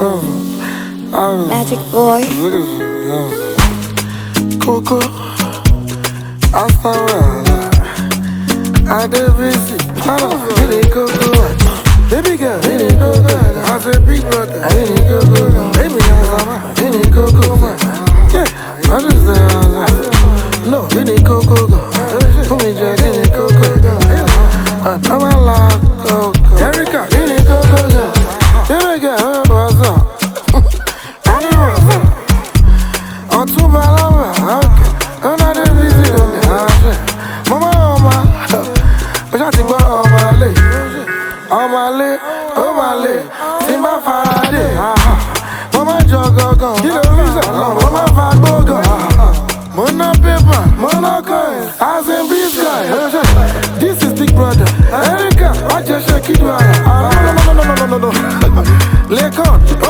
Magic boy. Coco, Astawa, Adebisi, Ini Coco, baby girl, Ini Coco, I say big brother, Ini Coco, baby Azama, Ini Coco, yeah, I just Azama, no, Ini Coco, for me Jack, Ini Coco, I'm a lot, Coco, Erica, Ini Coco, baby ọtúnba lábà ákè ọ̀nàdé bísí omi àṣẹ mo máa ń ọmọ mo ṣáà ti gbọ́ ọmọ alẹ́ ọmọ alẹ́ ó máa lè tí n bá fara dé mo máa jọ gangan kí ló rí sọ̀rọ̀ mo máa fa gbógàn mo ná pépà mo ná coin as in bitcoin this is big brother lẹ́kàn ó